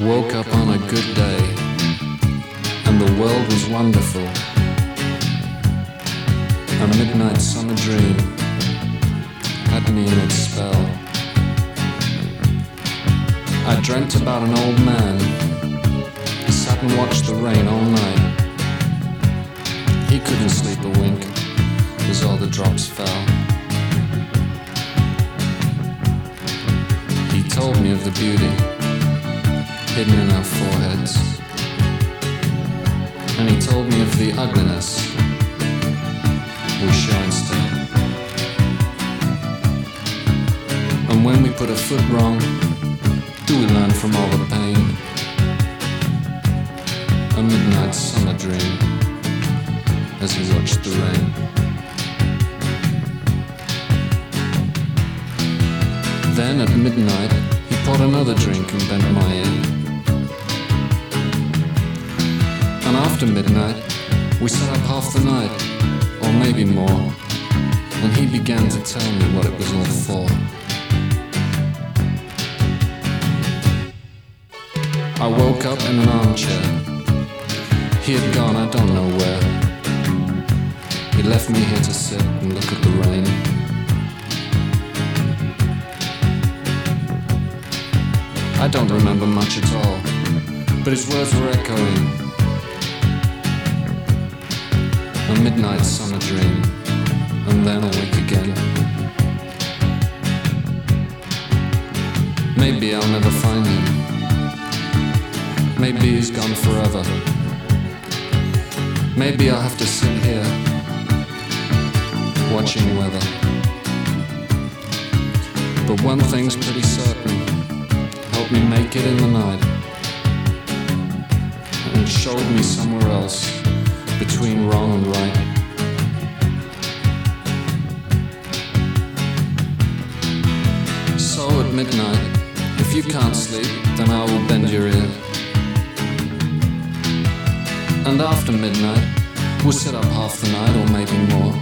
Woke up on a good day, and the world was wonderful. A midnight summer dream had me in its spell. I dreamt about an old man of the beauty hidden in our foreheads. And he told me of the ugliness we show instead. And when we put a foot wrong, do we learn from all the pain? A midnight summer dream as he watched the rain. Then at midnight, another drink and bent my ear. And after midnight, we sat up half the night, or maybe more. And he began to tell me what it was all for. I woke up in an armchair. He had gone, I don't know where. He left me here to sit and look at the rain. I don't remember much at all, but his words were echoing. A midnight summer dream, and then awake again. Maybe I'll never find him. Maybe he's gone forever. Maybe I'll have to sit here, watching weather. But one thing's pretty certain helped me make it in the night and showed me somewhere else between wrong and right. So at midnight, if you can't sleep, then I will bend your ear. And after midnight, we'll sit up half the night or maybe more.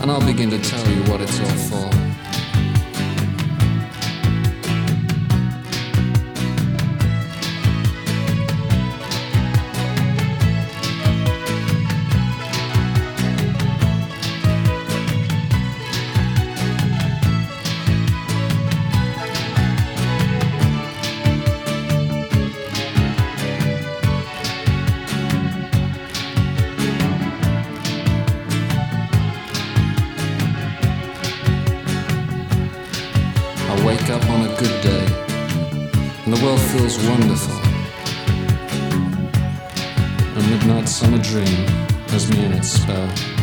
And I'll begin to tell you what it's all for. Good day, and the world feels wonderful. A midnight summer dream has me in its spell.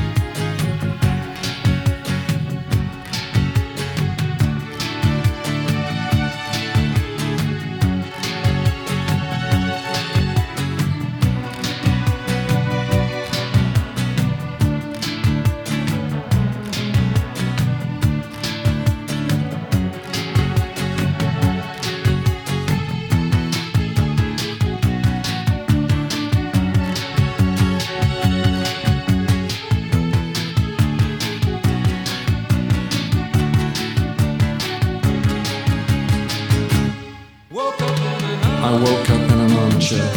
I woke up in an armchair.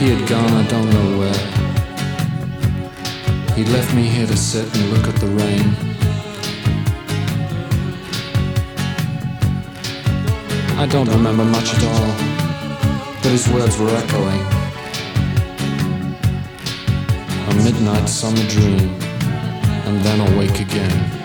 He had gone, I don't know where. He left me here to sit and look at the rain. I don't remember much at all, but his words were echoing. A midnight summer dream, and then awake. again.